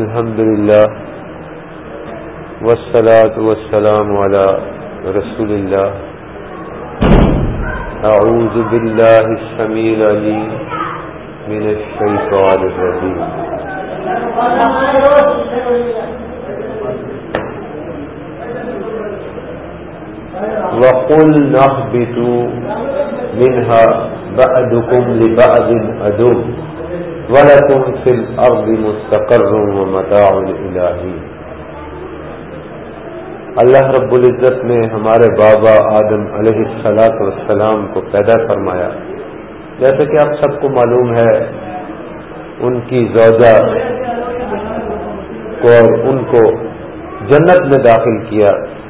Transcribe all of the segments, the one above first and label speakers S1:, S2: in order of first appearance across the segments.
S1: الحمد لله والصلاة والسلام على رسول الله. أعوذ بالله السميع العليم من الشيطان الرجيم. وقل نهبطوا منها بعدكم لبعد عدو. ولكم في الأرض مستقر ومتاع إلهي۔ اللہ رب العزت نے ہمارے بابا آدم علیہ السلاط والسلام کو پیدا فرمایا۔ جیسے کہ آپ سب کو معلوم ہے، ان کی زوجہ کو اور ان کو جنت میں داخل کیا۔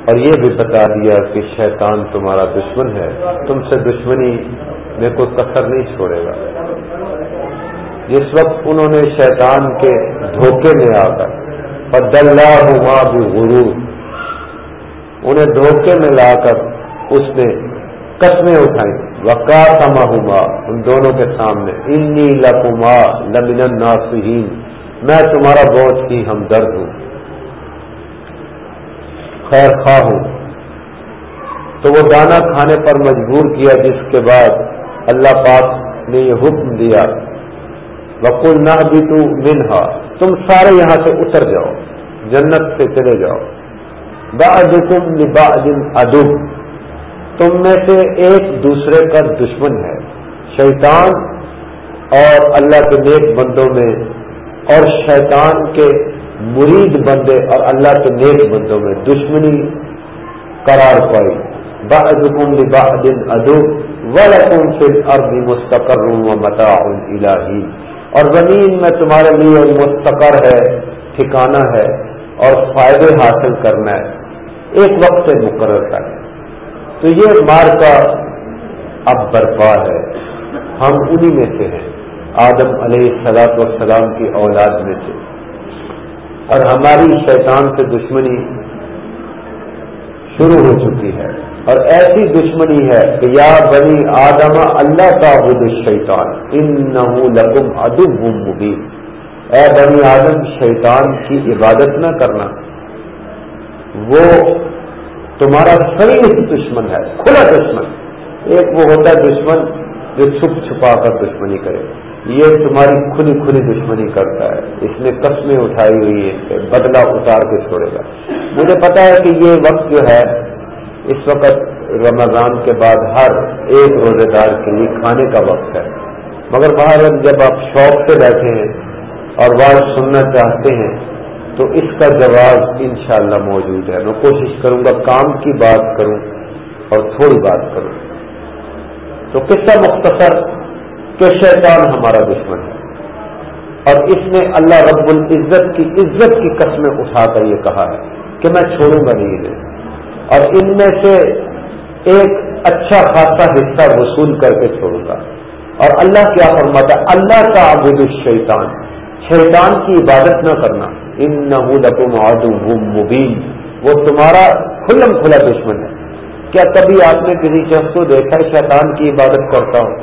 S1: اور یہ بھی بتا دیا کہ شیطان تمہارا دشمن ہے۔ تم سے دشمنی میں کوئی کثر نہیں چھوڑے گا۔ جس وقت انہوں نے شیطان کے دھوکے میں آ کر بدلہ ہوا بھی غرور انہیں دھوکے میں لا کر اس نے قسمیں اٹھائی وکا ہوا ان دونوں کے سامنے۔ انی لکما لمن ناسین میں تمہارا بہت ہی ہمدرد ہوں۔ خیر خواہ ہوں۔ تو وہ دانا کھانے پر مجبور کیا جس کے بعد اللہ پاک نے یہ حکم دیا۔ وکل نہ بھی تو منہا تم سارے یہاں سے اتر جاؤ، جنت سے چلے جاؤ۔ بعضکم ادب تم میں سے ایک دوسرے کا دشمن ہے۔ شیطان اور اللہ کے نیک بندوں میں، اور شیطان کے مرید بندے اور اللہ کے نیک بندوں میں دشمنی قرار پائی۔ بعضکم لبعض ادب ولکم فی الارض مستقر و متاع الہی اور زمین میں تمہارے لیے مستقر ہے ٹھکانا ہے، اور فائدے حاصل کرنا ہے۔ ایک وقت سے مقرر ہے۔ تو یہ مار کا اب برپا ہے۔ ہم انہی میں سے ہیں۔ آدم علیہ سلاط والسلام کی اولاد میں سے۔ اور ہماری شیطان سے دشمنی شروع ہو چکی ہے۔ اور ایسی دشمنی ہے کہ یا بنی آدم اللہ کا بد شیطان ان لکم ادب مبین۔ اے بنی آدم، شیطان کی عبادت نہ کرنا۔ وہ تمہارا صحیح دشمن ہے، کھلا دشمن۔ ایک وہ ہوتا ہے دشمن جو چھپ چھپا کر دشمنی کرے۔ یہ تمہاری کھلی کھلی دشمنی کرتا ہے۔ اس نے قسمیں اٹھائی ہوئی ہے بدلہ اتار کے چھوڑے گا۔ مجھے پتا ہے کہ یہ وقت جو ہے اس وقت رمضان کے بعد ہر ایک روزے دار کے لیے کھانے کا وقت ہے۔ مگر باہر جب آپ شوق سے بیٹھے ہیں اور بات سننا چاہتے ہیں، تو اس کا جواب انشاءاللہ موجود ہے۔ میں کوشش کروں گا کام کی بات کروں اور تھوڑی بات کروں۔ تو قصہ مختصر کہ شیطان ہمارا دشمن ہے۔ اور اس نے اللہ رب العزت کی عزت کی قسمیں اٹھا کر یہ کہا ہے کہ میں چھوڑوں گا نہیں انہیں۔ اور ان میں سے ایک اچھا خاصا حصہ وصول کر کے چھوڑوں گا اور اللہ کیا فرماتا ہے؟ اللہ کا عبد الشیطان۔ شیطان کی عبادت نہ کرنا۔ ان نہ مبین۔ وہ تمہارا کھلم کھلا دشمن ہے۔ کیا کبھی آپ نے کسی شخص کو دیکھا ہے شیطان کی عبادت کرتا ہوں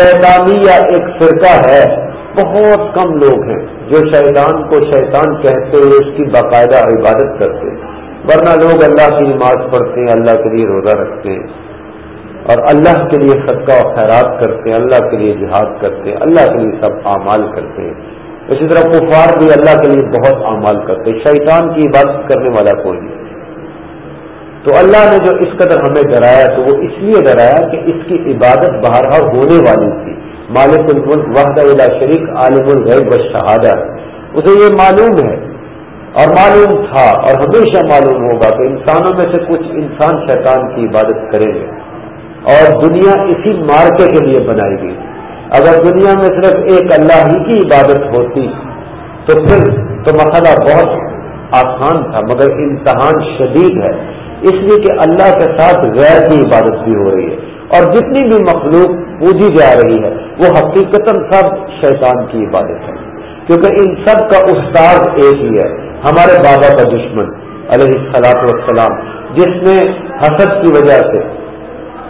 S1: شیطانی یا ایک فرقہ ہے۔ بہت کم لوگ ہیں جو شیطان کو شیطان کہتے ہوئے اس کی باقاعدہ عبادت کرتے ہیں۔ ورنہ لوگ اللہ کی نماز پڑھتے ہیں، اللہ کے لیے روزہ رکھتے ہیں۔ اور اللہ کے لیے صدقہ و خیرات کرتے ہیں، اللہ کے لیے جہاد کرتے ہیں، اللہ کے لیے سب اعمال کرتے ہیں۔ اسی طرح کفار بھی اللہ کے لیے بہت اعمال کرتے ہیں۔ شیطان کی عبادت کرنے والا کوئی نہیں۔ تو اللہ نے جو اس قدر ہمیں ڈرایا، تو وہ اس لیے ڈرایا کہ اس کی عبادت بہرحال ہونے والی تھی۔ مالک الملک وحدہ اللہ شریک، عالم الغیب و شہادہ اسے یہ معلوم ہے اور معلوم تھا اور ہمیشہ معلوم ہوگا کہ انسانوں میں سے کچھ انسان شیطان کی عبادت کریں گے اور دنیا اسی مارکے کے لیے بنائی گئی۔ اگر دنیا میں صرف ایک اللہ ہی کی عبادت ہوتی تو پھر تو مسئلہ بہت آسان تھا، مگر امتحان شدید ہے۔ اس لیے کہ اللہ کے ساتھ غیر کی عبادت بھی ہو رہی ہے۔ اور جتنی بھی مخلوق پوجی جا رہی ہے، وہ حقیقت سب شیطان کی عبادت ہے۔ کیونکہ ان سب کا استاد ایک ہی ہے، ہمارے بابا کا دشمن، علیہ السلاط والسلام، جس نے حسد کی وجہ سے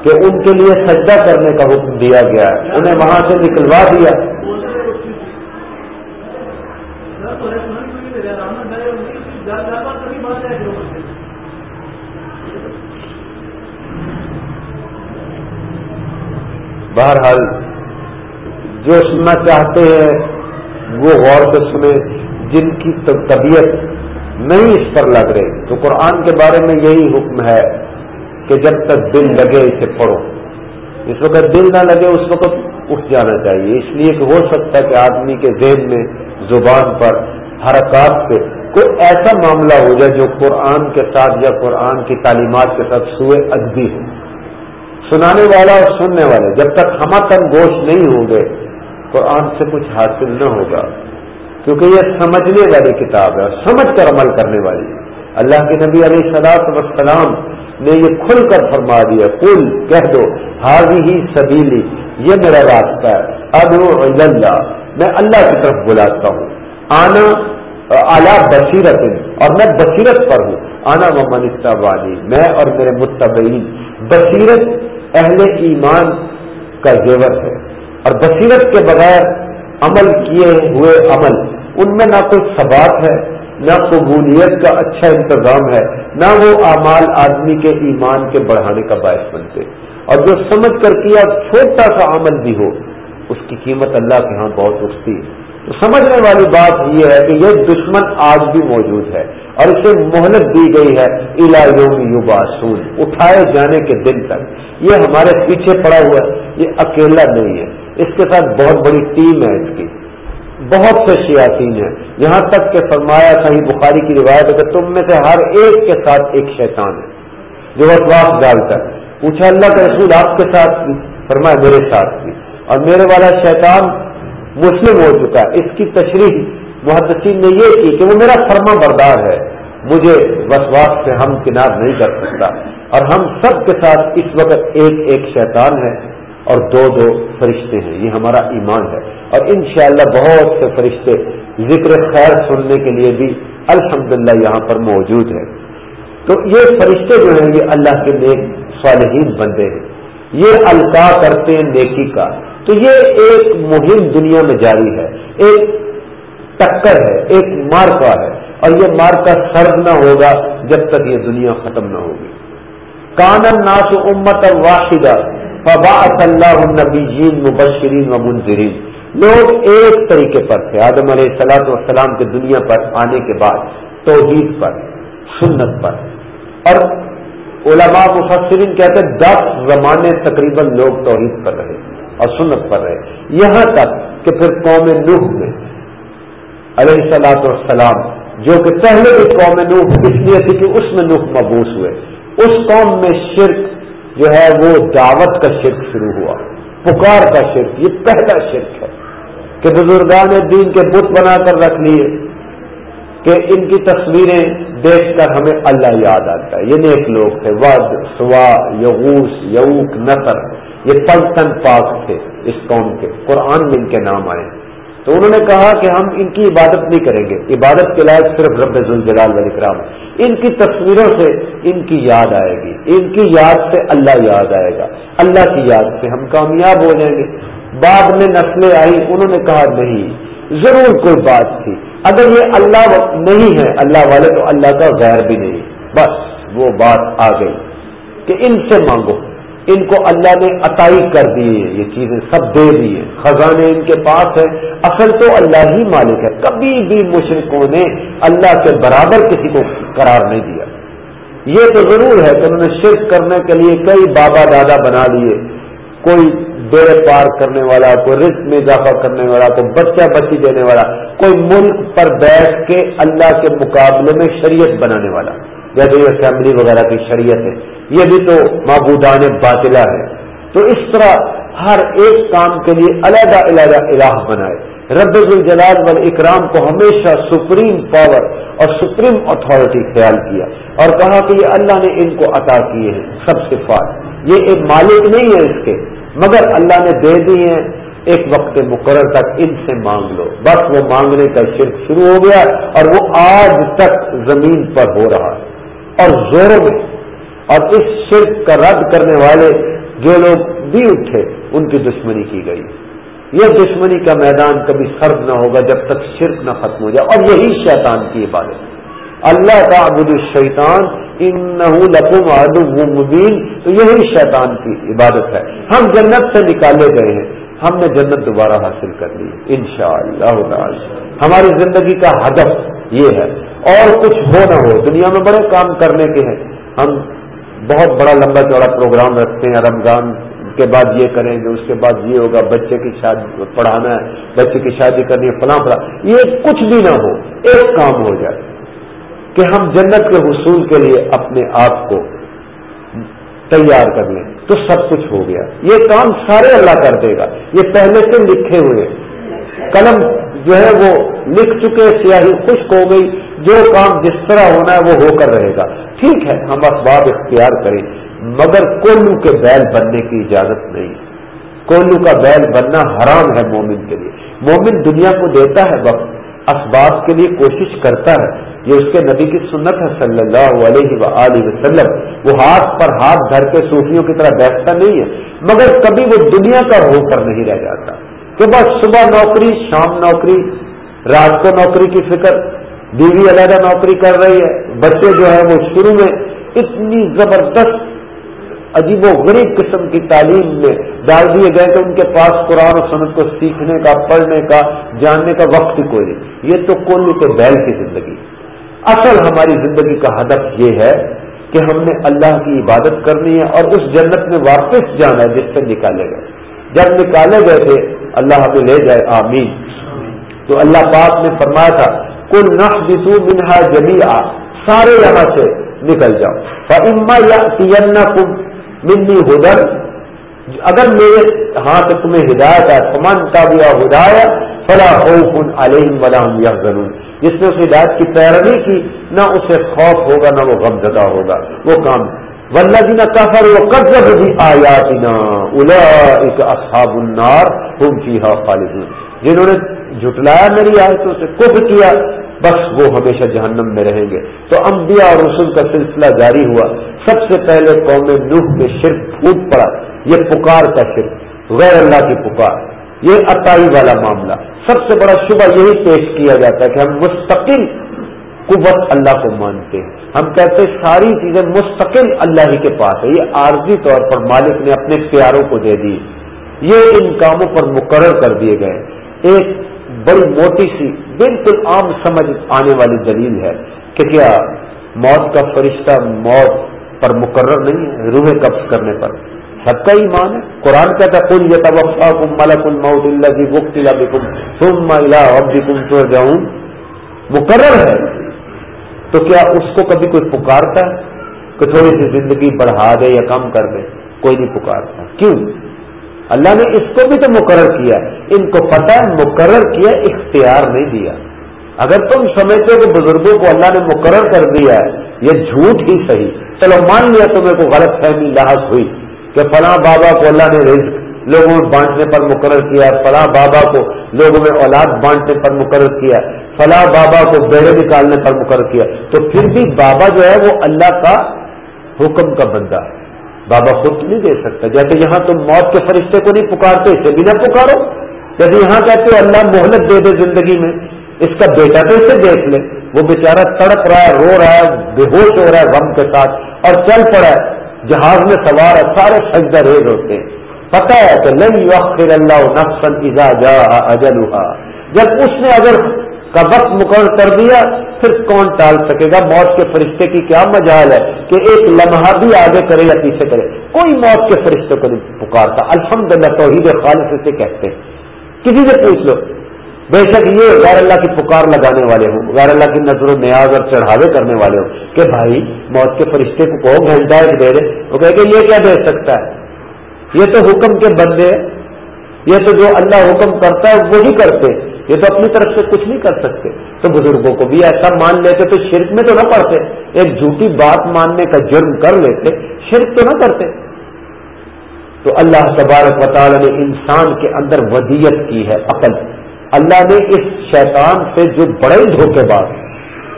S1: کہ ان کے لیے سجدہ کرنے کا حکم دیا گیا ہے انہیں وہاں سے نکلوا دیا۔ بہرحال، جو سننا چاہتے ہیں وہ غور سے سنیں جن کی طبیعت نہیں اس پر لگ رہی۔ تو قرآن کے بارے میں یہی حکم ہے کہ جب تک دل لگے اسے پڑھو۔ اس وقت دل نہ لگے، اس وقت اٹھ جانا چاہیے۔ اس لیے کہ ہو سکتا ہے کہ آدمی کے ذہن میں زبان پر حرکات سے کوئی ایسا معاملہ ہو جائے جو قرآن کے ساتھ یا قرآن کی تعلیمات کے ساتھ سوئے ادبی ہو۔ سنانے والا اور سننے والے، جب تک ہم تن گوش نہیں ہوں گے قرآن سے کچھ حاصل نہ ہوگا، کیونکہ یہ سمجھنے والی کتاب ہے اور سمجھ کر عمل کرنے والی۔ اللہ کے نبی علیہ صلاح وسلام نے یہ کھل کر فرما دیا کل کہہ دو حاضی ہی سبیلی یہ میرا راستہ ہے۔ ادو اللہ میں اللہ کی طرف بلاتا ہوں۔ آنا اعلیٰ بصیرت اور میں بصیرت پر ہوں۔ آنا و منستا والی میں اور میرے متبعین۔ بصیرت اہل ایمان کا زیور ہے۔ اور بصیرت کے بغیر عمل کیے ہوئے عمل، ان میں نہ کوئی ثبات ہے، نہ قبولیت کا اچھا انتظام ہے، نہ وہ اعمال آدمی کے ایمان کے بڑھانے کا باعث بنتے۔ اور جو سمجھ کر کیا چھوٹا سا عمل بھی ہو، اس کی قیمت اللہ کے ہاں بہت اٹھتی۔ ہے تو سمجھنے والی بات یہ ہے کہ یہ دشمن آج بھی موجود ہے اور اسے مہلت دی گئی ہے۔ الا یوم یوباسون اٹھائے جانے کے دن تک۔ یہ ہمارے پیچھے پڑا ہوا ہے، یہ اکیلا نہیں ہے۔ اس کے ساتھ بہت بڑی ٹیم ہے اس کی۔ بہت سے شیاطین ہیں۔ یہاں تک کہ فرمایا صحیح بخاری کی روایت ہے کہ تم میں سے ہر ایک کے ساتھ ایک شیطان ہے، جو وسواس ڈال کر پوچھا اللہ کا رسول آپ کے ساتھ بھی فرمایا میرے ساتھ بھی۔ اور میرے والا شیطان مسلم ہو چکا ہے۔ اس کی تشریح محدثین نے یہ کی کہ وہ میرا فرما بردار ہے۔ مجھے وسواس سے ہم کنار نہیں کر سکتا۔ اور ہم سب کے ساتھ اس وقت ایک ایک شیطان ہے۔ اور دو دو فرشتے ہیں۔ یہ ہمارا ایمان ہے۔ اور انشاءاللہ بہت سے فرشتے ذکر خیر سننے کے لیے بھی الحمدللہ یہاں پر موجود ہے تو یہ فرشتے جو ہیں، یہ اللہ کے نیک صالحین بندے ہیں۔ یہ القاع کرتے ہیں نیکی کا۔ تو یہ ایک مہم دنیا میں جاری ہے۔ ایک ٹکر ہے، ایک مارکا ہے۔ اور یہ مارکا سرد نہ ہوگا جب تک یہ دنیا ختم نہ ہوگی۔ کانن ناس امت واحدہ فبا اللہ النبی جین مبشرین و منظرین لوگ ایک طریقے پر تھے۔ آدم علیہ السلاۃ والسلام کے دنیا پر، آنے کے بعد، توحید پر، سنت پر۔ اور علماء مفسرین کہتے ہیں، دس زمانے تقریباً لوگ توحید پر رہے اور سنت پر رہے۔ یہاں تک کہ پھر قوم نوح میں علیہ السلاۃ والسلام، جو کہ پہلے بھی قوم نوح، اس لیے تھی کہ اس میں نوح مبوس ہوئے۔ اس قوم میں شرک جو ہے وہ دعوت کا شرک شروع ہوا، پکار کا شرک، یہ پہلا شرک ہے کہ بزرگان دین کے بت بنا کر رکھ لیے کہ ان کی تصویریں دیکھ کر ہمیں اللہ یاد آتا ہے۔ یہ نیک لوگ تھے، ود، سوا یغوس یوک نثر یہ پنچن پاک تھے اس قوم کے۔ قرآن میں ان کے نام آئے۔ تو انہوں نے کہا کہ ہم ان کی عبادت نہیں کریں گے۔ عبادت کے لائق صرف رب الجلال والاکرام ان کی تصویروں سے ان کی یاد آئے گی۔ ان کی یاد سے اللہ یاد آئے گا۔ اللہ کی یاد سے ہم کامیاب ہو جائیں گے۔ بعد میں نسلیں آئی انہوں نے کہا نہیں، ضرور کوئی بات تھی۔ اگر یہ اللہ نہیں ہے، اللہ والے، تو اللہ کا غیر بھی نہیں۔ بس وہ بات آ گئی کہ ان سے مانگو۔ ان کو اللہ نے عطائی کر دی ہے یہ چیزیں سب دے دی ہیں۔ خزانے ان کے پاس ہے اصل تو اللہ ہی مالک ہے۔ کبھی بھی مشرقوں نے اللہ کے برابر کسی کو قرار نہیں دیا۔ یہ تو ضرور ہے کہ انہوں نے شرک کرنے کے لیے کئی بابا دادا بنا لیے۔ کوئی بیڑے پار کرنے والا، کوئی رزق میں اضافہ کرنے والا، کوئی بچہ بچی دینے والا، کوئی ملک پر بیٹھ کے اللہ کے مقابلے میں شریعت بنانے والا۔ جیسے اسمبلی وغیرہ کی شریعت ہے۔ یہ بھی تو معبودان باطلا ہے تو اس طرح ہر ایک کام کے لیے علیحدہ علیحدہ الہ بنائے۔ رب الجلال وال اکرام کو ہمیشہ سپریم پاور اور سپریم اتھارٹی خیال کیا اور کہا کہ یہ اللہ نے ان کو عطا کیے ہیں، سب صفات۔ یہ ایک مالک نہیں ہے اس کے، مگر اللہ نے دے دی ہیں۔ ایک وقت مقرر تک ان سے مانگ لو۔ بس وہ مانگنے کا شرک شروع ہو گیا اور وہ آج تک زمین پر ہو رہا ہے۔ اور زوروں میں اور اس شرک کا رد کرنے والے جو لوگ بھی اٹھے، ان کی دشمنی کی گئی۔ یہ دشمنی کا میدان کبھی سرد نہ ہوگا جب تک شرک نہ ختم ہو جائے۔ اور یہی شیطان کی عبادت اللہ کا ابود الشیطان ان لکم مبین۔ تو یہی شیطان کی عبادت ہے۔ ہم جنت سے نکالے گئے ہیں۔ ہم نے جنت دوبارہ حاصل کر لی۔ ان شاء اللہ ہماری زندگی کا ہدف یہ ہے۔ اور کچھ ہو نہ ہو، دنیا میں بڑے کام کرنے کے ہیں۔ ہم بہت بڑا لمبا چوڑا پروگرام رکھتے ہیں، رمضان کے بعد یہ کریں گے اس کے بعد یہ ہوگا، بچے کی شادی، پڑھانا ہے، بچے کی شادی کرنی ہے، فلاں فلاں۔ یہ کچھ بھی نہ ہو، ایک کام ہو جائے کہ ہم جنت کے حصول کے لیے اپنے آپ کو تیار کر لیں۔ تو سب کچھ ہو گیا۔ یہ کام سارے اللہ کر دے گا۔ یہ پہلے سے لکھے ہوئے قلم جو ہے وہ لکھ چکے، سیاہی خشک ہو گئی۔ جو کام جس طرح ہونا ہے وہ ہو کر رہے گا۔ ٹھیک ہے، ہم اسباب اختیار کریں۔ مگر کولو کے بیل بننے کی اجازت نہیں۔ کولو کا بیل بننا حرام ہے مومن کے لیے۔ مومن دنیا کو دیتا ہے وقت، اسباب کے لیے کوشش کرتا ہے۔ یہ اس کے نبی کی سنت ہے صلی اللہ علیہ و وسلم۔ وہ ہاتھ پر ہاتھ دھر کے صوفیوں کی طرح بیٹھتا نہیں ہے، مگر کبھی وہ دنیا کا ہو کر نہیں رہ جاتا۔ کہ بس صبح نوکری، شام نوکری، رات کو نوکری کی فکر۔ بیوی علیحدہ نوکری کر رہی ہے، بچے جو ہے وہ شروع میں اتنی زبردست عجیب و غریب قسم کی تعلیم میں ڈال دیے گئے کہ ان کے پاس قرآن و سنت کو سیکھنے کا، پڑھنے کا، جاننے کا وقت ہی کوئی نہیں۔ یہ تو کولو کے بیل کی زندگی۔ اصل ہماری زندگی کا ہدف یہ ہے کہ ہم نے اللہ کی عبادت کرنی ہے اور اس جنت میں واپس جانا ہے جس سے نکالے گئے۔ جب نکالے گئے تھے، اللہ ہمیں لے جائے، آمین۔ تو اللہ پاک نے فرمایا تھا کل نقص منہا جبھی سارے یہاں سے نکل جاؤ۔ اما یا منی ہدر اگر میرے ہاں تو تمہیں ہدایت ہے سمان کا بھی ہدایت فلا خوف علیہم ولا هم يحزنون۔ جس نے اس ہدایت کی پیروی کی، نہ اسے خوف ہوگا، نہ وہ غم زدہ ہوگا۔ وہ کام والذین کفروا وکذبوا بآیاتنا اولئک اصحاب النار هم فیها خالدون۔ جنہوں نے جھٹلایا میری آیتوں سے، کفر کیا، بس وہ ہمیشہ جہنم میں رہیں گے۔ تو انبیاء اور رسول کا سلسلہ جاری ہوا۔ سب سے پہلے قوم نوح کے شرک پھوٹ پڑا۔ یہ پکار کا شرک، غیر اللہ کی پکار۔ یہ عطائی والا معاملہ۔ سب سے بڑا شبہ یہی پیش کیا جاتا ہے کہ ہم مستقل قوت اللہ کو مانتے ہیں۔ ہم کہتے ہیں ساری چیزیں مستقل اللہ ہی کے پاس ہے یہ عارضی طور پر مالک نے اپنے اختیاروں کو دے دی۔ یہ ان کاموں پر مقرر کر دیے گئے۔ ایک بڑی موٹی سی، بالکل عام سمجھ آنے والی دلیل ہے کہ کیا موت کا فرشتہ موت پر مقرر نہیں ہے، روح قبض کرنے پر۔ سب کا ایمان ہے۔ قرآن کہتا کل یہ توقع کم ملک الموت اللہ کی وقت تم کم تو جاؤں مقرر ہے۔ تو کیا اس کو کبھی کوئی پکارتا ہے کہ تھوڑی سی زندگی بڑھا دے یا کم کر دے؟ کوئی نہیں پکارتا۔ کیوں؟ اللہ نے اس کو بھی تو مقرر کیا ان کو پتہ مقرر کیا اختیار نہیں دیا۔ اگر تم سمجھتے ہو کہ بزرگوں کو اللہ نے مقرر کر دیا ہے، یہ جھوٹ ہی صحیح۔ چلو مان لیا تمہیں کو غلط فہمی لاحق ہوئی کہ فلاں بابا کو اللہ نے رزق لوگوں میں بانٹنے پر مقرر کیا، فلاں بابا کو لوگوں میں اولاد بانٹنے پر مقرر کیا، فلاں بابا کو بیڑے نکالنے پر مقرر کیا۔ تو پھر بھی بابا جو ہے وہ اللہ کا حکم کا بندہ ہے۔ بابا خود نہیں دے سکتا۔ جیسے یہاں تم موت کے فرشتے کو نہیں پکارتے، اسے بھی نہ پکارو۔ جیسے یہاں کہتے ہو اللہ مہلت دے دے زندگی میں، اس کا بیٹا تو اسے دیکھ لے۔ وہ بیچارہ تڑپ رہا ہے، رو رہا ہے، بے ہوش ہو رہا ہے غم کے ساتھ، اور چل پڑا ہے۔ جہاز میں سوار ہے، سارے سجدہ ریز ہوتے ہیں۔ پتا ہے کہ لن یوخر اللہ نفسن اذا جا اجل جب اس نے اگر کا وقت مقرر کر دیا، پھر کون ٹال سکے گا موت کے فرشتے کی کیا مجال ہے کہ ایک لمحہ بھی آگے کرے یا پیچھے کرے؟ کوئی موت کے فرشتے کو نہیں پکارتا۔ الحمد للہ توحید خالص سے کہتے ہیں۔ کسی سے پوچھ لو۔ بے شک یہ غیر اللہ کی پکار لگانے والے ہوں، غیر اللہ کی نظر و نیاز اور چڑھاوے کرنے والے ہوں کہ بھائی، موت کے فرشتے کو کہو گھنٹہ ایک دے دے وہ کہ یہ کیا دے سکتا ہے؟ یہ تو حکم کے بندے یہ تو جو اللہ حکم کرتا ہے وہی کرتے یہ تو اپنی طرف سے کچھ نہیں کر سکتے تو بزرگوں کو بھی ایسا مان لیتے تو شرک میں تو نہ پڑتے ایک جھوٹی بات ماننے کا جرم کر لیتے شرک تو نہ کرتے تو اللہ تبارک و تعالی نے انسان کے اندر ودیت کی ہے عقل اللہ نے اس شیطان سے جو بڑے دھوکے باز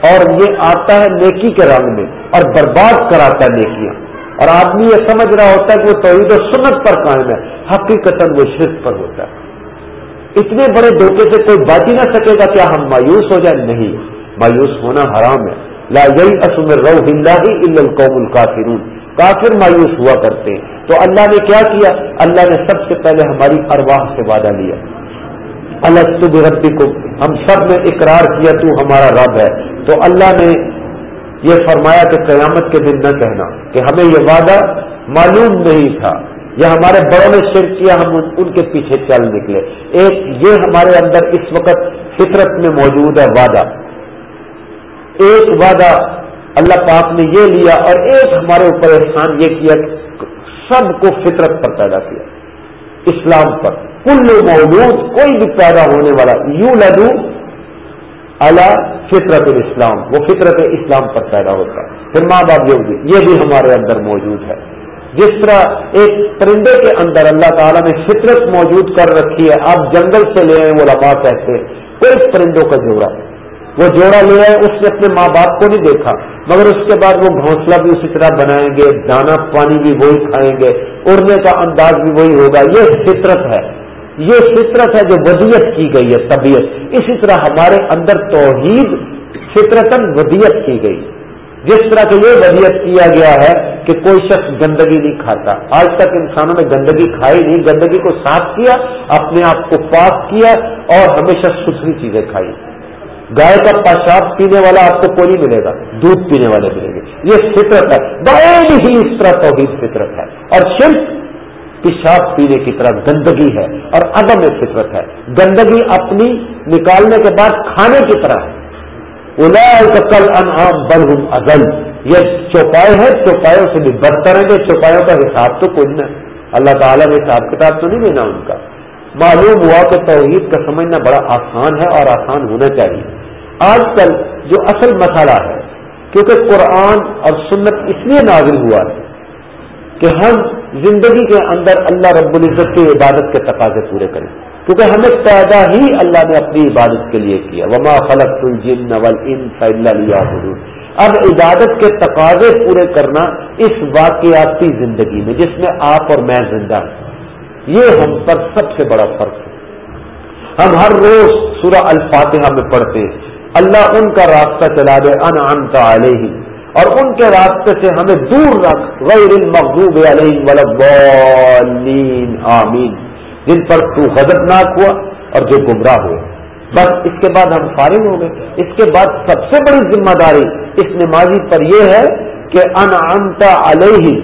S1: اور یہ آتا ہے نیکی کے رنگ میں اور برباد کراتا ہے نیکیاں اور آدمی یہ سمجھ رہا ہوتا ہے کہ وہ توحید و سنت پر قائم ہے حقیقت وہ شرک پر ہوتا ہے۔ اتنے بڑے دھوکے سے کوئی بچ ہی نہ سکے گا، کیا ہم مایوس ہو جائیں؟ نہیں، مایوس ہونا حرام ہے۔ لا یہی اسمر رو ہند القوم القافرون کافر مایوس ہوا کرتے ہیں۔ تو اللہ نے کیا کیا؟ اللہ نے سب سے پہلے ہماری ارواح سے وعدہ لیا۔ اللہ تب ربی کو ہم سب نے اقرار کیا تو ہمارا رب ہے۔ تو اللہ نے یہ فرمایا کہ قیامت کے دن نہ کہنا کہ ہمیں یہ وعدہ معلوم نہیں تھا۔ یا ہمارے بڑوں نے شرک کیا، ہم ان کے پیچھے چل نکلے۔ ایک یہ ہمارے اندر اس وقت فطرت میں موجود ہے، وعدہ۔ ایک وعدہ اللہ پاک نے یہ لیا اور ایک ہمارے اوپر احسان یہ کیا کہ سب کو فطرت پر پیدا کیا۔ اسلام پر۔ کل موجود، کوئی بھی پیدا ہونے والا یوں لدو اللہ فطرت الاسلام، وہ فطرت اسلام پر پیدا ہوتا ہے۔ پھر ماں باپ یہ یہ بھی ہمارے اندر موجود ہے۔ جس طرح ایک پرندے کے اندر اللہ تعالیٰ نے فطرت موجود کر رکھی ہے، آپ جنگل سے لے آئے وہ لبا کہتے کوئی پرندوں کا جوڑا۔ وہ جوڑا لے آئے، اس نے اپنے ماں باپ کو نہیں دیکھا، مگر اس کے بعد وہ گھونسلہ بھی اسی طرح بنائیں گے دانا پانی بھی وہی کھائیں گے، اڑنے کا انداز بھی وہی ہوگا۔ یہ فطرت ہے۔ یہ فطرت ہے جو ودیت کی گئی ہے، طبیعت۔ اسی طرح ہمارے اندر توحید فطرتن ودیت کی گئی۔ جس طرح کہ یہ ودیت کیا گیا ہے کہ کوئی شخص گندگی نہیں کھاتا۔ آج تک انسانوں نے گندگی کھائی نہیں، گندگی کو صاف کیا، اپنے آپ کو پاک کیا اور ہمیشہ ستھری چیزیں کھائی۔ گائے کا پیشاب پینے والا آپ کو کوئی نہیں ملے گا، دودھ پینے والے ملیں گے۔ یہ فطرت ہے بڑے ہی اس طرح توحید فطرت ہے۔ اور صرف پیشاب پینے کی طرح گندگی ہے اور عدم فطرت ہے۔ گندگی اپنی نکالنے کے بعد کھانے کی طرح ہے۔ کل انعام بلحم ازل یہ چوپائے ہیں چوپایوں سے بھی بدتر ہیں چوپایوں کا حساب تو کوئی نہ اللہ تعالیٰ نے حساب کتاب تو نہیں لینا ان کا۔ معلوم ہوا کہ توحید کا سمجھنا بڑا آسان ہے اور آسان ہونا چاہیے۔ آج کل جو اصل مسئلہ ہے، کیونکہ قرآن اور سنت اس لیے نازل ہوا ہے کہ ہم زندگی کے اندر اللہ رب العزت کی عبادت کے تقاضے پورے کریں۔ کیونکہ ہمیں پیدا ہی اللہ نے اپنی عبادت کے لیے کیا۔ وما فلق الجن نول ان اب عبادت کے تقاضے پورے کرنا اس واقعاتی زندگی میں، جس میں آپ اور میں زندہ ہوں یہ ہم پر سب سے بڑا فرق ہے۔ ہم ہر روز سورہ الفاتحہ میں پڑھتے ہیں، اللہ ان کا راستہ چلا دے ان علیہ اور ان کے راستے سے ہمیں دور رکھ، غیر المغضوب علیہم آمین۔ جن پر تو غضبناک ہوا اور جو گمراہ ہوئے۔ بس اس کے بعد ہم فارغ ہو گئے۔ اس کے بعد سب سے بڑی ذمہ داری اس نمازی پر یہ ہے کہ ان انتا علیہ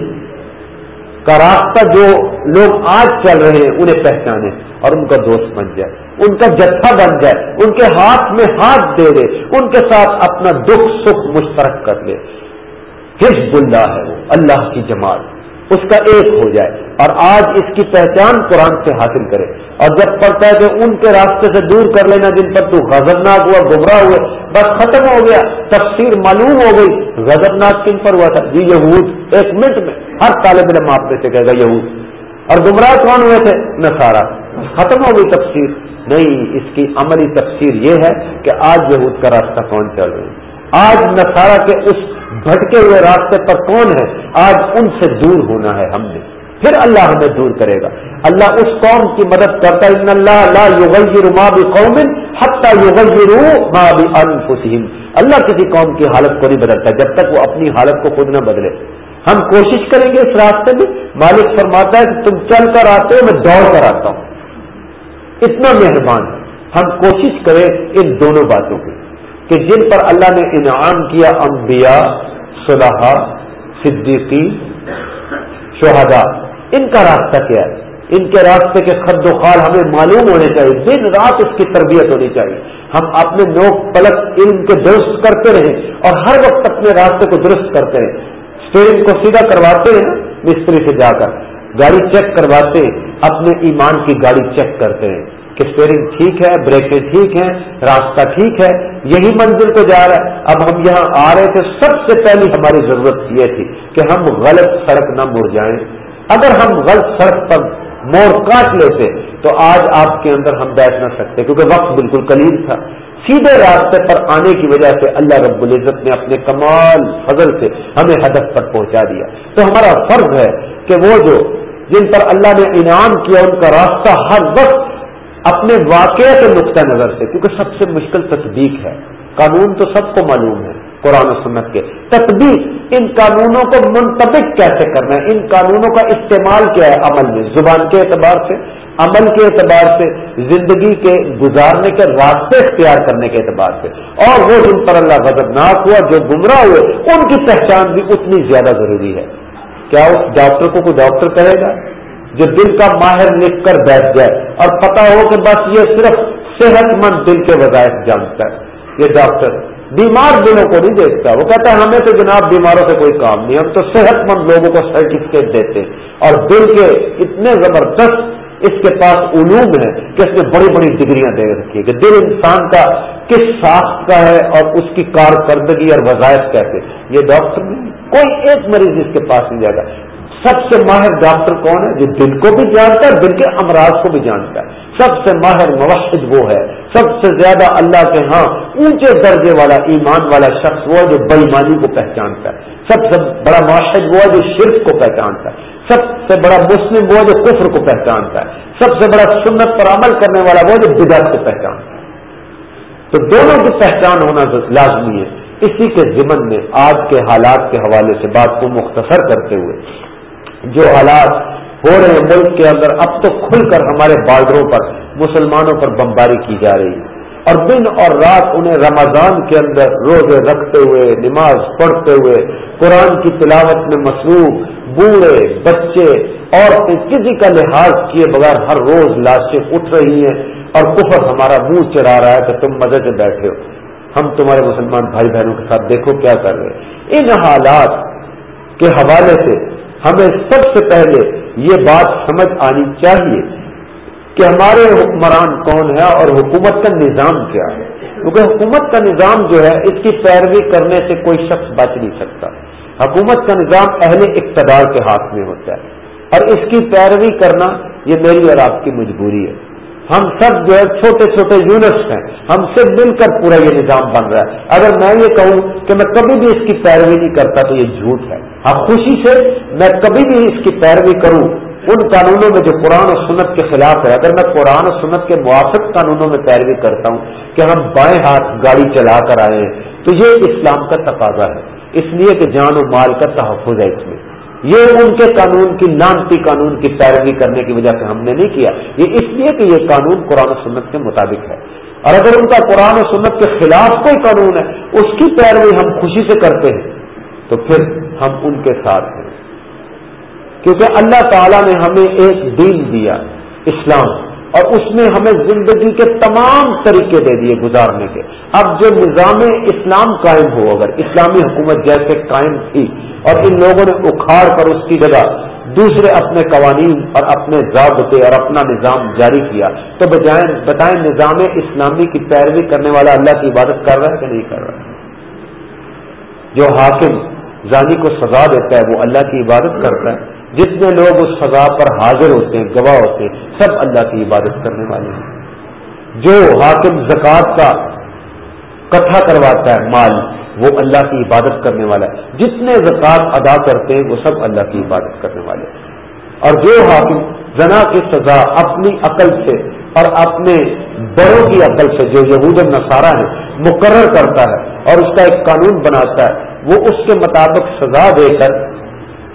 S1: کا راستہ جو لوگ آج چل رہے ہیں انہیں پہچانے اور ان کا دوست بن جائے۔ ان کا جتھا بن جائے، ان کے ہاتھ میں ہاتھ دے دے، ان کے ساتھ اپنا دکھ سکھ مشترک کر لے۔ حزب اللہ ہے وہ، اللہ کی جماعت اس کا ایک ہو جائے۔ اور آج اس کی پہچان قرآن سے حاصل کرے۔ اور جب پڑھتا ہے کہ ان کے راستے سے دور کر لینا جن پر تو غزرناک ہوا، گمراہ ہوئے، بس ختم ہو گیا، تفسیر معلوم ہو گئی۔ غزرناک کن پر ہوا تھا؟ جی یہود۔ ایک منٹ میں ہر طالب علم آپ میں سے کہے گا، یہود۔ اور گمراہ کون ہوئے تھے؟ نسارا ختم ہو گئی تفسیر۔ نہیں، اس کی عملی تفسیر یہ ہے کہ آج یہود کا راستہ کون چل رہے ہیں آج نسارا کے اس بھٹکے ہوئے راستے پر کون ہے؟ آج ان سے دور ہونا ہے ہم نے۔ پھر اللہ ہمیں دور کرے گا۔ اللہ اس قوم کی مدد کرتا ہے، ان اللہ لا یغیر ما بقوم حتی یغیروا ما بانفسهم اللہ کسی قوم کی حالت کو نہیں بدلتا، جب تک وہ اپنی حالت کو خود نہ بدلے۔ ہم کوشش کریں گے اس راستے میں۔ مالک فرماتا ہے کہ تم چل کر آتے ہو، میں دوڑ کر آتا ہوں۔ اتنا مہربان ہم کوشش کریں ان دونوں باتوں کی کہ جن پر اللہ نے انعام کیا، انبیاء صلاح صدیقی شہداء۔ ان کا راستہ کیا ہے؟ ان کے راستے کے خد و خال ہمیں معلوم ہونے چاہیے۔ دن رات اس کی تربیت ہونی چاہیے۔ ہم اپنے نوک پلک ان کے درست کرتے رہیں اور ہر وقت اپنے راستے کو درست کرتے رہیں۔ اسٹیئرنگ کو سیدھا کرواتے ہیں، مستری سے جا کر۔ گاڑی چیک کرواتے اپنے ایمان کی گاڑی چیک کرتے ہیں۔ کہ اسٹیئرنگ ٹھیک ہے بریکیں ٹھیک ہیں راستہ ٹھیک ہے، یہی منزل کو جا رہا ہے۔ اب ہم یہاں آ رہے تھے، سب سے پہلی ہماری ضرورت یہ تھی کہ ہم غلط سڑک نہ مڑ جائیں۔ اگر ہم غلط سڑک پر موڑ کاٹ لیتے تو آج آپ کے اندر ہم بیٹھ نہ سکتے، کیونکہ وقت بالکل قلیل تھا۔ سیدھے راستے پر آنے کی وجہ سے اللہ رب العزت نے اپنے کمال فضل سے ہمیں ہدف پر پہنچا دیا۔ تو ہمارا فرض ہے کہ وہ جو جن پر اللہ نے انعام کیا، ان کا راستہ ہر وقت اپنے واقعے کے نقطۂ نظر سے، کیونکہ سب سے مشکل تصدیق ہے۔ قانون تو سب کو معلوم ہے، قرآن و سنت کے۔ تطبیق ان قانونوں کو منتبک کیسے کرنا ہے؟ ان قانونوں کا استعمال کیا ہے عمل میں؟ زبان کے اعتبار سے، عمل کے اعتبار سے، زندگی کے گزارنے کے راستے اختیار کرنے کے اعتبار سے۔ اور وہ جن پر اللہ غضبناک ہوا، جو گمراہ ہوئے، ان کی پہچان بھی اتنی زیادہ ضروری ہے۔ کیا اس ڈاکٹر کو کوئی ڈاکٹر کہے گا؟ جو دل کا ماہر لکھ کر بیٹھ جائے اور پتا ہو کہ بس یہ صرف صحت مند دل کے وظائف جانتا ہے۔ یہ ڈاکٹر بیمار دلوں کو نہیں دیکھتا، وہ کہتا ہے ہمیں تو جناب بیماروں سے کوئی کام نہیں، ہم تو صحت مند لوگوں کو سرٹیفکیٹ دیتے اور دل کے اتنے زبردست اس کے پاس علوم ہے کہ اس نے بڑی بڑی ڈگریاں دے رکھی کہ دل انسان کا کس ساخت کا ہے اور اس کی کارکردگی اور وظائف کیسے۔ یہ ڈاکٹر نہیں، کوئی ایک مریض اس کے پاس نہیں جائے گا۔ سب سے ماہر ڈاکٹر کون ہے جو دل کو بھی جانتا ہے، دل کے امراض کو بھی جانتا ہے۔ سب سے ماہر موحد وہ ہے۔ سب سے زیادہ اللہ کے ہاں اونچے درجے والا، ایمان والا شخص وہ ہے جو بےمانی کو پہچانتا ہے۔ سب سے بڑا موحد وہ ہے جو شرک کو پہچانتا ہے۔ سب سے بڑا مسلم وہ ہے جو کفر کو پہچانتا ہے۔ سب سے بڑا سنت پر عمل کرنے والا وہ ہے جو بدعت کو پہچانتا ہے۔ تو دونوں کی پہچان ہونا لازمی ہے۔ اسی کے ذمن میں آج کے حالات کے حوالے سے بات کو مختصر کرتے ہوئے جو حالات ہو رہے ہیں ملک کے اندر، اب تو کھل کر ہمارے بارڈروں پر مسلمانوں پر بمباری کی جا رہی ہے۔ اور دن اور رات انہیں رمضان کے اندر روزے رکھتے ہوئے، نماز پڑھتے ہوئے، قرآن کی تلاوت میں مصروف، بوڑھے، بچے اور کسی کا لحاظ کیے بغیر ہر روز لاشیں اٹھ رہی ہیں اور کفر ہمارا منہ چڑھا رہا ہے کہ تم مزے سے بیٹھے ہو۔ ہم تمہارے مسلمان بھائی بہنوں کے ساتھ دیکھو کیا کر رہے ان حالات کے حوالے سے ہمیں سب سے پہلے یہ بات سمجھ آنی چاہیے کہ ہمارے حکمران کون ہے اور حکومت کا نظام کیا ہے۔ کیونکہ حکومت کا نظام جو ہے، اس کی پیروی کرنے سے کوئی شخص بچ نہیں سکتا۔ حکومت کا نظام اہل اقتدار کے ہاتھ میں ہوتا ہے۔ اور اس کی پیروی کرنا یہ میری اور آپ کی مجبوری ہے۔ ہم سب جو ہے چھوٹے چھوٹے یونٹس ہیں، ہم سے مل کر پورا یہ نظام بن رہا ہے۔ اگر میں یہ کہوں کہ میں کبھی بھی اس کی پیروی نہیں کرتا تو یہ جھوٹ ہے۔ ہاں خوشی سے میں کبھی بھی اس کی پیروی کروں، ان قانونوں میں جو قرآن و سنت کے خلاف ہے۔ اگر میں قرآن و سنت کے موافق قانونوں میں پیروی کرتا ہوں کہ ہم بائیں ہاتھ گاڑی چلا کر آئے ہیں، تو یہ اسلام کا تقاضا ہے۔ اس لیے کہ جان و مال کا تحفظ ہے اس میں۔ یہ ان کے قانون کی نامتی قانون کی پیروی کرنے کی وجہ سے ہم نے نہیں کیا۔ یہ اس لیے کہ یہ قانون قرآن و سنت کے مطابق ہے۔ اور اگر ان کا قرآن و سنت کے خلاف کوئی قانون ہے، اس کی پیروی ہم خوشی سے کرتے ہیں، تو پھر ہم ان کے ساتھ ہیں۔ کیونکہ اللہ تعالیٰ نے ہمیں ایک دین دیا، اسلام۔ اور اس میں ہمیں زندگی کے تمام طریقے دے دیے گزارنے کے۔ اب جو نظام اسلام قائم ہو، اگر اسلامی حکومت جیسے قائم تھی اور ان لوگوں نے اکھاڑ کر اس کی جگہ دوسرے اپنے قوانین اور اپنے ضابطے اور اپنا نظام جاری کیا، تو بجائے بتائیں نظام اسلامی کی پیروی کرنے والا اللہ کی عبادت کر رہا ہے کہ نہیں کر رہا ہے؟ جو حاکم زانی کو سزا دیتا ہے، وہ اللہ کی عبادت کرتا ہے۔ جتنے لوگ اس سزا پر حاضر ہوتے ہیں، گواہ ہوتے ہیں، سب اللہ کی عبادت کرنے والے ہیں۔ جو حاکم زکوٰۃ کا کٹھا کرواتا ہے، مال، وہ اللہ کی عبادت کرنے والا ہے۔ جتنے زکوٰۃ ادا کرتے ہیں، وہ سب اللہ کی عبادت کرنے والے ہیں۔ اور جو حاکم زنا کی سزا اپنی عقل سے اور اپنے بڑوں کی عقل سے، جو یہود نصارہ ہے مقرر کرتا ہے اور اس کا ایک قانون بناتا ہے، وہ اس کے مطابق سزا دے کر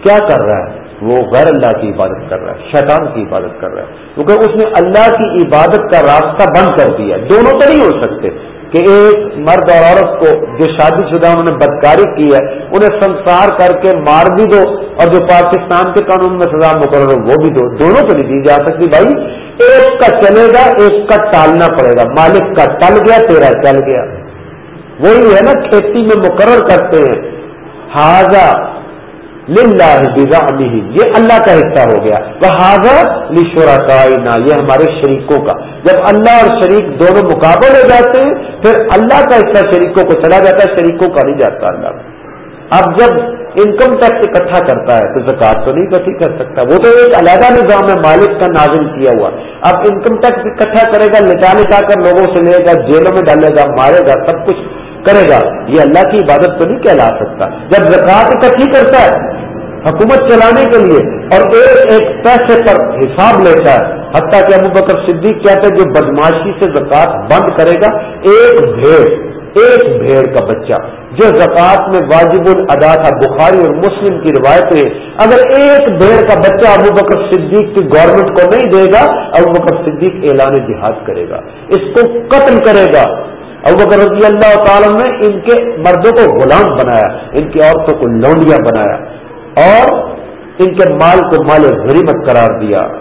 S1: کیا کر رہا ہے؟ وہ غیر اللہ کی عبادت کر رہا ہے، شیطان کی عبادت کر رہا ہے۔ کیونکہ اس نے اللہ کی عبادت کا راستہ بند کر دیا۔ دونوں تو نہیں ہو سکتے۔ کہ ایک مرد اور عورت کو جو شادی شدہ انہوں نے بدکاری کی ہے، انہیں سنسار کر کے مار بھی دو اور جو پاکستان کے قانون میں سزا مقرر ہو، وہ بھی دو۔ دونوں کو نہیں دی جا سکتی بھائی۔ ایک کا چلے گا، ایک کا ٹالنا پڑے گا۔ مالک کا ٹل گیا، تیرا چل گیا۔ وہی ہے نا، کھیتی میں مقرر کرتے ہیں۔ ہاضا للہ یہ اللہ کا حصہ ہو گیا۔ وہ حاضر کائنا یہ ہمارے شریکوں کا۔ جب اللہ اور شریک دونوں مقابل ہو جاتے ہیں، پھر اللہ کا حصہ شریکوں کو چلا جاتا ہے، شریکوں کا نہیں جاتا اللہ۔ اب جب انکم ٹیکس اکٹھا کرتا ہے، تو زکات تو نہیں کٹھی کر سکتا۔ وہ تو ایک علیحدہ نظام ہے، مالک کا نازل کیا ہوا۔ اب انکم ٹیکس اکٹھا کرے گا، لٹا لٹا کر لوگوں سے لے گا، جیلوں میں ڈالے گا، مارے گا، سب کچھ۔ کرے گا، یہ اللہ کی عبادت تو نہیں کہلا سکتا۔ جب زکات اکٹھی کرتا ہے، حکومت چلانے کے لیے اور ایک ایک پیسے پر حساب لیتا ہے، حتیٰ کہ ابو بکر صدیق کہتے ہیں، جو بدماشی سے زکات بند کرے گا، ایک بھیڑ ایک بھیڑ کا بچہ۔ جو زکوٰۃ میں واجب الادا تھا، بخاری اور مسلم کی روایت ہے اگر ایک بھیڑ کا بچہ ابو بکر صدیق کی گورنمنٹ کو نہیں دے گا، ابو بکر صدیق اعلان جہاد کرے گا۔ اس کو قتل کرے گا۔ ابو بکر رضی اللہ تعالیٰ نے ان کے مردوں کو غلام بنایا، ان کی عورتوں کو لونڈیاں بنایا اور ان کے مال کو مال غریبت قرار دیا۔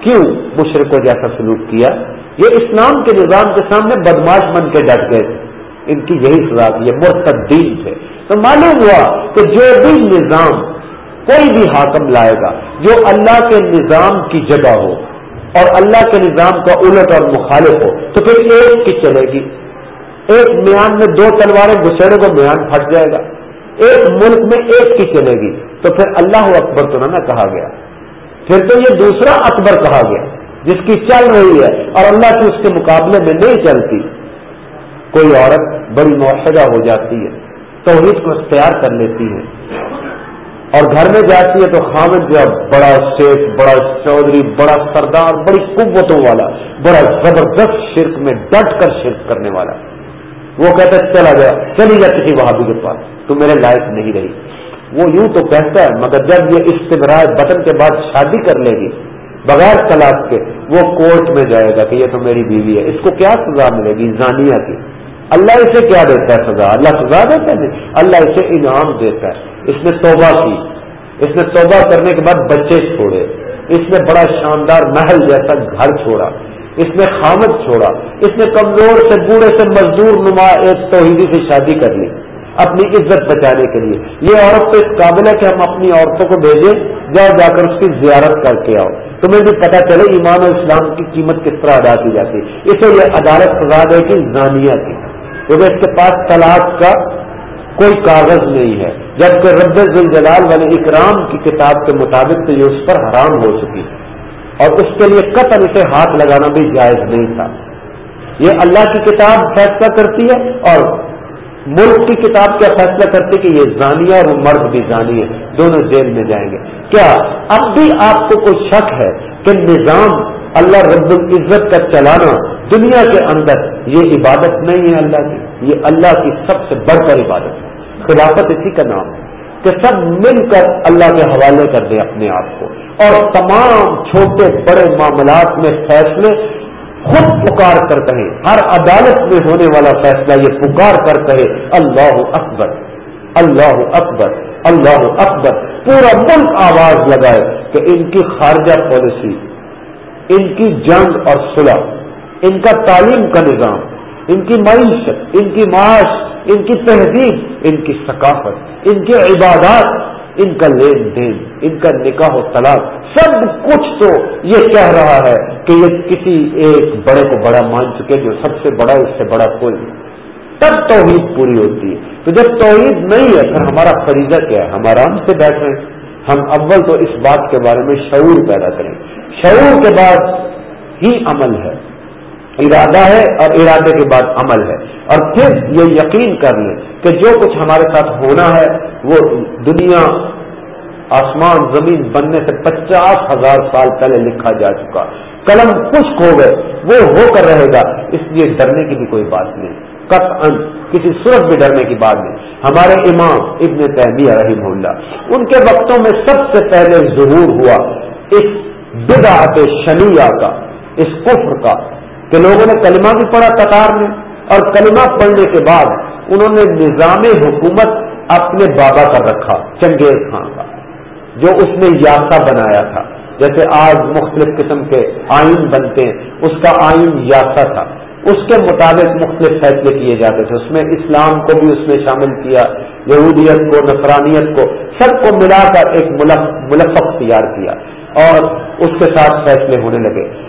S1: کیوں مشرقوں جیسا سلوک کیا؟ یہ اسلام کے نظام کے سامنے بدماش بن کے ڈٹ گئے تھے۔ ان کی یہی سزا تھی، یہ مرتدین تھے۔ تو معلوم ہوا کہ جو بھی نظام کوئی بھی حاکم لائے گا، جو اللہ کے نظام کی جگہ ہو اور اللہ کے نظام کا الٹ اور مخالف ہو، تو پھر ایک کی چلے گی۔ ایک میان میں دو تلواریں گسڑے کو میان پھٹ جائے گا۔ ایک ملک میں ایک کی چلے گی۔ تو پھر اللہ اکبر تو نہ کہا گیا۔ پھر تو یہ دوسرا اکبر کہا گیا، جس کی چل رہی ہے۔ اور اللہ کی اس کے مقابلے میں نہیں چلتی۔ کوئی عورت بڑی معاہدہ ہو جاتی ہے، توحید کو اختیار کر لیتی ہے۔ اور گھر میں جاتی ہے تو خامد جو بڑا شیخ بڑا چودھری، بڑا سردار، بڑی قوتوں والا، بڑا زبردست شرک میں ڈٹ کر شرک کرنے والا۔ وہ کہتا ہے، چلا گیا چلی جا کسی وہابی کے پاس. تو میرے لائق نہیں رہی۔ وہ یوں تو کہتا ہے، مگر جب یہ استمرار بٹن کے بعد شادی کر لے گی، بغیر طلاق کے وہ کورٹ میں جائے گا کہ یہ تو میری بیوی ہے، اس کو کیا سزا ملے گی زانیہ کی؟ اللہ اسے کیا دیتا ہے سزا؟ اللہ سزا دیتا ہے جی؟ اللہ اسے انعام دیتا ہے۔ اس نے توبہ کی۔ اس نے توبہ کرنے کے بعد بچے چھوڑے۔ اس نے بڑا شاندار محل جیسا گھر چھوڑا۔ اس نے خامد چھوڑا۔ اس نے کمزور سے، بوڑھے سے مزدور نما ایک توحیدی سے شادی کر لی، اپنی عزت بچانے کے لیے۔ یہ عورت تو اس قابل ہے کہ ہم اپنی عورتوں کو بھیجیں، جاؤ جا کر اس کی زیارت کر کے آؤ۔ تمہیں بھی پتا چلے ایمان و اسلام کی قیمت کس طرح ادا کی جاتی ہے۔ اسے یہ عدالت سزا دے کہ زانیہ کی۔ کیونکہ اس کے پاس طلاق کا کوئی کاغذ نہیں ہے۔ جبکہ رب الجلال والے اکرام کی کتاب کے مطابق تو یہ اس پر حرام ہو چکی۔ ہے اور اس کے لیے قتل اسے ہاتھ لگانا بھی جائز نہیں تھا۔ یہ اللہ کی کتاب فیصلہ کرتی ہے اور ملک کی کتاب کیا فیصلہ کرتی کہ یہ زانیہ اور مرد بھی زانی ہے، دونوں جیل میں جائیں گے۔ کیا اب بھی آپ کو کوئی شک ہے کہ نظام اللہ رب العزت کا چلانا دنیا کے اندر یہ عبادت نہیں ہے اللہ کی؟ یہ اللہ کی سب سے بڑھ کر عبادت ہے۔ خلافت اسی کا نام ہے۔ کہ سب مل کر اللہ کے حوالے کر دیں اپنے آپ کو۔ اور تمام چھوٹے بڑے معاملات میں فیصلے خود پکار کر کہیں۔ ہر عدالت میں ہونے والا فیصلہ یہ پکار کر کہے، اللہ اکبر اللہ اکبر اللہ اکبر۔ پورا ملک آواز لگائے کہ ان کی خارجہ پالیسی، ان کی جنگ اور صلح، ان کا تعلیم کا نظام، ان کی معیشت، ان کی معاش ان کی تہذیب، ان کی ثقافت، ان کی عبادات، ان کا لین دین، ان کا نکاح و طلاق، سب کچھ تو یہ کہہ رہا ہے کہ یہ کسی ایک بڑے کو بڑا مان چکے جو سب سے بڑا، اس سے بڑا کوئی تب توحید پوری ہوتی ہے۔ تو جب توحید نہیں ہے پھر ہمارا فریضہ کیا ہے؟ ہم آرام سے بیٹھ رہے ہیں۔ ہم اول تو اس بات کے بارے میں شعور پیدا کریں۔ شعور کے بعد ہی عمل ہے۔ ارادہ ہے اور ارادے کے بعد عمل ہے۔ اور پھر یہ یقین کر لیں کہ جو کچھ ہمارے ساتھ ہونا ہے، وہ دنیا، آسمان، زمین بننے سے پچاس ہزار سال پہلے لکھا جا چکا۔ قلم خشک ہو گئے، وہ ہو کر رہے گا، اس لیے ڈرنے کی بھی کوئی بات نہیں۔ کت ان کسی صورت بھی ڈرنے کی بات نہیں۔ ہمارے امام ابن تہمیہ رحیم اللہ، ان کے وقتوں میں سب سے پہلے ظہور ہوا اس بدعت شنیہ کا، اس کفر کا۔ کہ لوگوں نے کلمہ بھی پڑھا قطار میں اور کلمہ پڑھنے کے بعد انہوں نے نظام حکومت اپنے بابا پر رکھا، چنگیز خان کا، جو اس نے یاسا بنایا تھا۔ جیسے آج مختلف قسم کے آئین بنتے ہیں، اس کا آئین یاسا تھا۔ اس کے مطابق مختلف فیصلے کیے جاتے تھے۔ اس میں اسلام کو بھی اس میں شامل کیا، یہودیت کو نفرانیت کو، سب کو ملا کر ایک ملفق تیار کیا اور اس کے ساتھ فیصلے ہونے لگے۔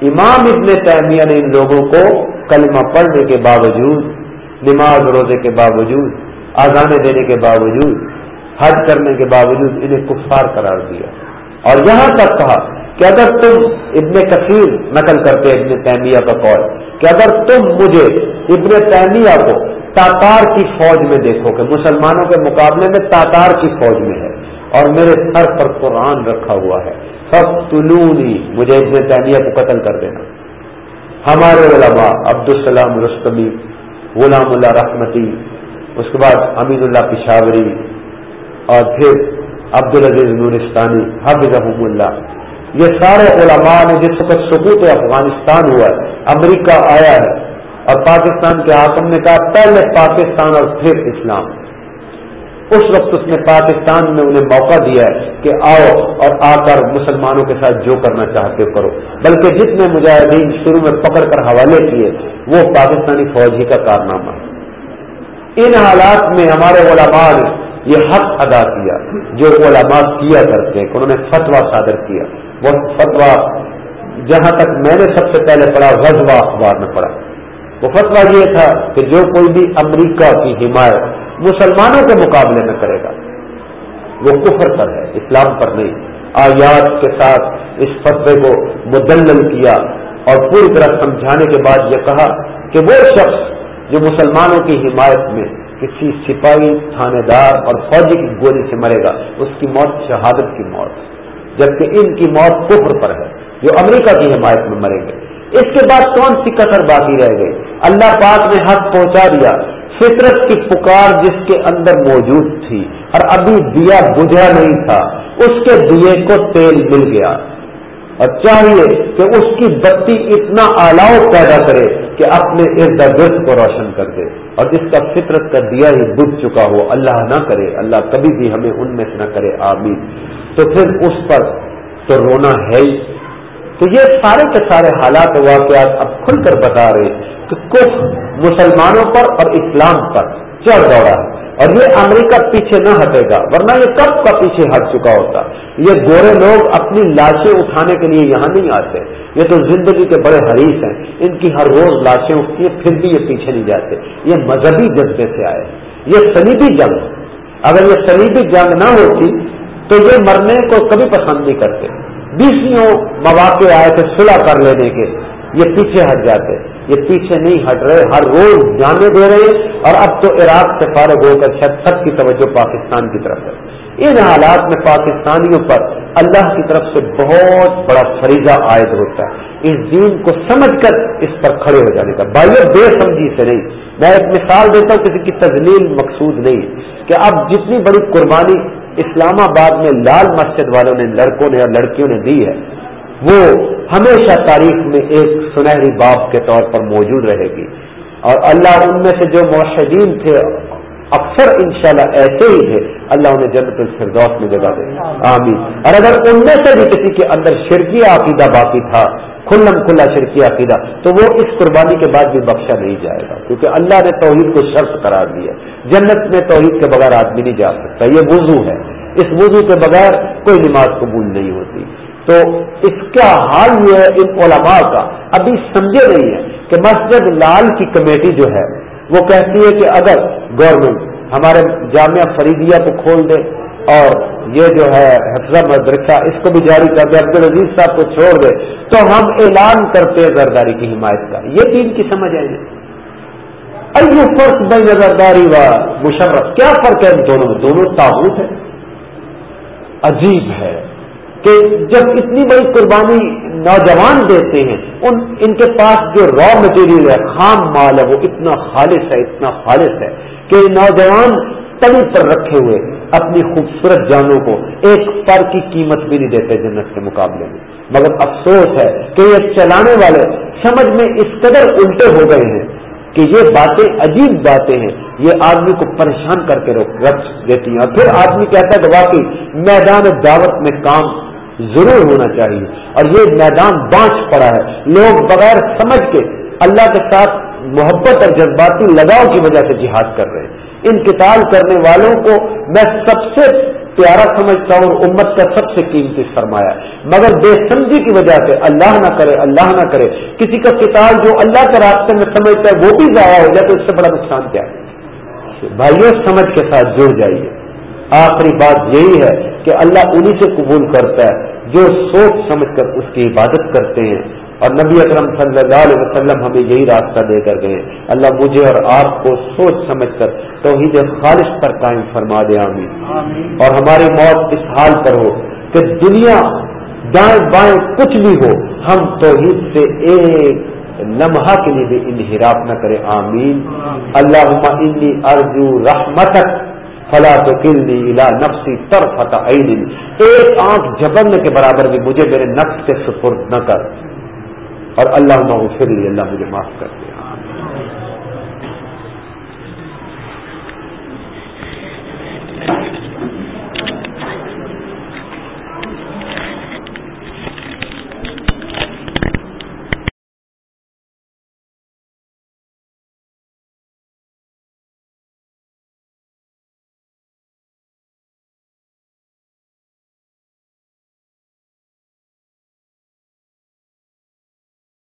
S1: امام ابن تیمیہ نے ان لوگوں کو کلمہ پڑھنے کے باوجود، نماز روزے کے باوجود، آزانے دینے کے باوجود، حج کرنے کے باوجود انہیں کفار قرار دیا۔ اور یہاں تک کہا کہ اگر تم ابن کثیر نقل کرتے ابن تیمیہ کا قول، کہ اگر تم مجھے ابن تیمیہ کو تاتار کی فوج میں دیکھو کہ مسلمانوں کے مقابلے میں تاتار کی فوج میں ہے اور میرے سر پر قرآن رکھا ہوا ہے فخلونی مجھے ابن تعمیہ کو قتل کر دینا۔ ہمارے علماء عبدالسلام رستمی، غلام اللہ رحمتی، اس کے بعد امین اللہ پشاوری اور پھر عبد العزیز نورستانی حافظ اللہ۔ یہ سارے علماء نے جس وقت سکوت افغانستان ہوا ہے، امریکہ آیا ہے، اور پاکستان کے حاکم نے کہا پہلے پاکستان اور پھر اسلام۔ اس وقت اس نے پاکستان میں انہیں موقع دیا ہے کہ آؤ اور آ کر مسلمانوں کے ساتھ جو کرنا چاہتے کرو۔ بلکہ جتنے مجاہدین شروع میں پکڑ کر حوالے کیے، وہ پاکستانی فوج ہی کا کارنامہ۔ ہے ان حالات میں ہمارے علماء نے یہ حق ادا کیا، جو علماء کیا کرتے ہیں، کہ انہوں نے فتوا صادر کیا۔ وہ فتوا جہاں تک میں نے سب سے پہلے پڑھا، غزوہ اخبار میں پڑھا۔ وہ فتوا یہ تھا کہ جو کوئی بھی امریکہ کی حمایت مسلمانوں کے مقابلے میں کرے گا۔ وہ کفر پر ہے، اسلام پر نہیں۔ آیات کے ساتھ اس فتوے کو مدلل کیا اور پوری طرح سمجھانے کے بعد یہ کہا کہ وہ شخص جو مسلمانوں کی حمایت میں کسی سپاہی، تھانے دار اور فوجی کی گولی سے مرے گا، اس کی موت شہادت کی موت جبکہ ان کی موت کفر پر ہے، جو امریکہ کی حمایت میں مریں گے اس کے بعد کون سی کثر باقی رہ گئی؟ اللہ پاک نے حق پہنچا دیا۔ فطرت کی پکار جس کے اندر موجود تھی اور ابھی دیا بجھا نہیں تھا، اس کے دیے کو تیل مل گیا۔ اور چاہیے کہ اس کی بتی اتنا آلاؤ پیدا کرے کہ اپنے ارد گرد کو روشن کر دے۔ اور جس کا فطرت کا دیا ہی بجھ چکا ہو۔ اللہ نہ کرے، اللہ کبھی بھی ہمیں ان میں سے نہ کرے۔ آمین۔ تو پھر اس پر تو رونا ہے ہی۔ تو یہ سارے کے سارے حالات واقعات اب کھل کر بتا رہے کہ کچھ مسلمانوں پر اور اسلام پر چڑھ دوڑا ہے اور یہ امریکہ پیچھے نہ ہٹے گا، ورنہ یہ کب کا پیچھے ہٹ چکا ہوتا۔ یہ گورے لوگ اپنی لاشیں اٹھانے کے لیے یہاں نہیں آتے۔ یہ تو زندگی کے بڑے حریث ہیں۔ ان کی ہر روز لاشیں اٹھتی ہیں، پھر بھی یہ پیچھے نہیں جاتے۔ یہ مذہبی جذبے سے آئے۔ یہ سلیبی جنگ، اگر یہ سلیبی جنگ نہ ہوتی تو یہ مرنے کو کبھی پسند نہیں کرتے۔ بیسوں مواقع آئے تھے صلح کر لینے کے۔ یہ پیچھے ہٹ جاتے یہ پیچھے نہیں ہٹ رہے، ہر روز جانے دے رہے اور اب تو عراق سے فارغ ہو کر سب کی توجہ پاکستان کی طرف ہے۔ ان حالات میں پاکستانیوں پر اللہ کی طرف سے بہت بڑا فریضہ عائد ہوتا ہے۔ اس دین کو سمجھ کر اس پر کھڑے ہو جانے کا۔ بھائی بے سمجھی سے نہیں۔ میں ایک مثال دیتا ہوں، کسی کی تزلیل مقصود نہیں کہ اب جتنی بڑی قربانی اسلام آباد میں لال مسجد والوں نے لڑکوں نے اور لڑکیوں نے دی ہے وہ ہمیشہ تاریخ میں ایک سنہری باپ کے طور پر موجود رہے گی۔ اور اللہ ان میں سے جو معاشدین تھے، اکثر انشاءاللہ ایسے ہی تھے اللہ انہیں جنت الفردوس میں جگہ دے۔ آمین۔ اور اگر ان میں سے بھی کسی کے اندر شرکی عقیدہ باقی تھا، کھلم کھلا شرکی عقیدہ، تو وہ اس قربانی کے بعد بھی بخشا نہیں جائے گا۔ کیونکہ اللہ نے توحید کو شرط قرار دیا جنت میں توحید کے بغیر آدمی نہیں جا سکتا۔ یہ وضو ہے۔ اس وضو کے بغیر کوئی نماز قبول نہیں ہوتی۔ تو اس کا حال یہ ہے ان علماء کا؟ ابھی سمجھے نہیں ہے کہ مسجد لال کی کمیٹی جو ہے، وہ کہتی ہے کہ اگر گورنمنٹ ہمارے جامعہ فریدیہ کو کھول دے اور یہ جو ہے حفظہ مدرسہ اس کو بھی جاری کر دے، عبد العزیز صاحب کو چھوڑ دے، تو ہم اعلان کرتے ہیں زرداری کی حمایت کا۔ یہ دین کی سمجھ آئے گی جی؟ فرق بین زرداری و مشرف؟ کیا فرق ہے دونوں میں؟ دونوں تابوت ہے عجیب ہے۔ کہ جب اتنی بڑی قربانی نوجوان دیتے ہیں، ان ان کے پاس جو را مٹیریل ہے، خام مال ہے، وہ اتنا خالص ہے، اتنا خالص ہے کہ نوجوان تلی پر رکھے ہوئے اپنی خوبصورت جانوں کو ایک پر کی قیمت بھی نہیں دیتے جنت کے مقابلے میں۔ مگر افسوس ہے کہ یہ چلانے والے سمجھ میں اس قدر الٹے ہو گئے ہیں کہ یہ باتیں عجیب باتیں ہیں۔ یہ آدمی کو پریشان کر کے رکھ دیتی ہیں۔ اور پھر آدمی کہتا ہے کہ واقعی میدان دعوت میں کام ضرور ہونا چاہیے۔ اور یہ میدان بانچ پڑا ہے۔ لوگ بغیر سمجھ کے اللہ کے ساتھ محبت اور جذباتی لگاؤ کی وجہ سے جہاد کر رہے ہیں۔ انتقال کرنے والوں کو میں سب سے پیارا سمجھتا ہوں اور امت کا سب سے قیمتی سرمایہ۔ مگر بے سمجھی کی وجہ سے اللہ نہ کرے، اللہ نہ کرے۔ کسی کا کتاب جو اللہ کے راستے میں سمجھتا ہے، وہ بھی ضائع ہو جائے تو اس سے بڑا نقصان کیا ہے؟ بھائیوں سمجھ کے ساتھ جڑ جائیے۔ آخری بات یہی ہے کہ اللہ انہی سے قبول کرتا ہے جو سوچ سمجھ کر اس کی عبادت کرتے ہیں۔ اور نبی اکرم صلی اللہ علیہ وسلم ہمیں یہی راستہ دے کر گئے اللہ مجھے اور آپ کو سوچ سمجھ کر توحید خالص پر قائم فرما دے آمین۔ اور ہماری موت اس حال پر ہو کہ دنیا دائیں بائیں کچھ بھی ہو ہم توحید سے ایک لمحہ کے لیے بھی انحراف نہ کرے آمین۔ اللہ انی ارجو رحمتک۔ فلا تو کلنی نفسی تر فتح ایک آنکھ جبن کے برابر بھی مجھے میرے نفس سے سپرد نہ کر۔ اور اللہ مغفر لی اللہ مجھے معاف کر دے۔